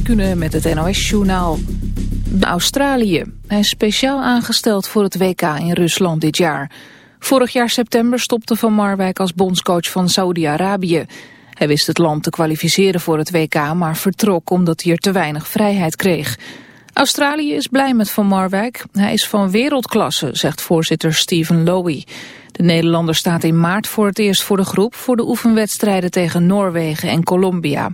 Kunnen met het NOS-journaal. Australië. Hij is speciaal aangesteld voor het WK in Rusland dit jaar. Vorig jaar september stopte Van Marwijk als bondscoach van Saudi-Arabië. Hij wist het land te kwalificeren voor het WK, maar vertrok omdat hij er te weinig vrijheid kreeg. Australië is blij met Van Marwijk. Hij is van wereldklasse, zegt voorzitter Stephen Lowy. De Nederlander staat in maart voor het eerst voor de groep... voor de oefenwedstrijden tegen Noorwegen en Colombia.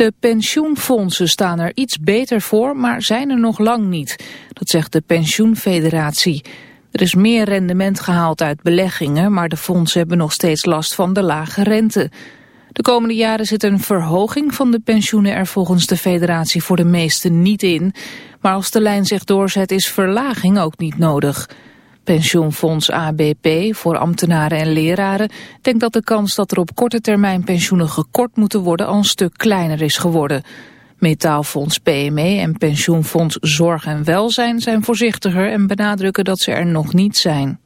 De pensioenfondsen staan er iets beter voor, maar zijn er nog lang niet. Dat zegt de pensioenfederatie. Er is meer rendement gehaald uit beleggingen, maar de fondsen hebben nog steeds last van de lage rente. De komende jaren zit een verhoging van de pensioenen er volgens de federatie voor de meesten niet in. Maar als de lijn zich doorzet is verlaging ook niet nodig. Pensioenfonds ABP voor ambtenaren en leraren denkt dat de kans dat er op korte termijn pensioenen gekort moeten worden al een stuk kleiner is geworden. Metaalfonds PME en pensioenfonds Zorg en Welzijn zijn voorzichtiger en benadrukken dat ze er nog niet zijn.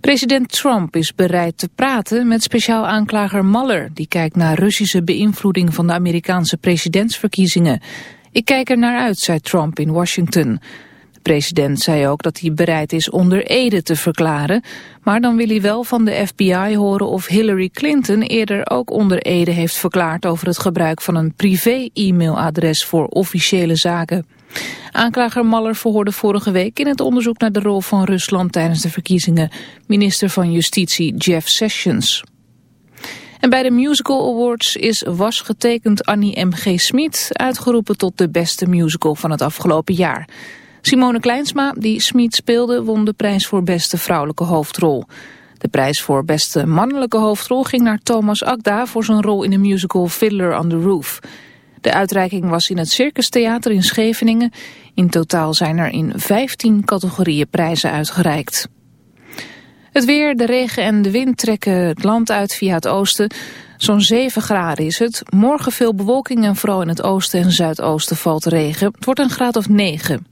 President Trump is bereid te praten met speciaal aanklager Mueller... die kijkt naar Russische beïnvloeding van de Amerikaanse presidentsverkiezingen. Ik kijk er naar uit, zei Trump in Washington. De president zei ook dat hij bereid is onder Ede te verklaren... maar dan wil hij wel van de FBI horen of Hillary Clinton eerder ook onder Ede heeft verklaard... over het gebruik van een privé-e-mailadres voor officiële zaken. Aanklager Maller verhoorde vorige week in het onderzoek naar de rol van Rusland tijdens de verkiezingen minister van Justitie Jeff Sessions. En bij de Musical Awards is was getekend Annie M.G. Smit uitgeroepen tot de beste musical van het afgelopen jaar. Simone Kleinsma, die Smit speelde, won de prijs voor beste vrouwelijke hoofdrol. De prijs voor beste mannelijke hoofdrol ging naar Thomas Akda voor zijn rol in de musical Fiddler on the Roof. De uitreiking was in het Circus Theater in Scheveningen. In totaal zijn er in 15 categorieën prijzen uitgereikt. Het weer, de regen en de wind trekken het land uit via het oosten. Zo'n 7 graden is het. Morgen veel bewolking en vooral in het oosten en zuidoosten valt regen. Het wordt een graad of 9.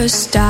first time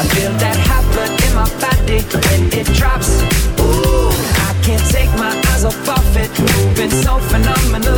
I feel that hot blood in my body when it drops. Ooh, I can't take my eyes off it. Moving so phenomenal.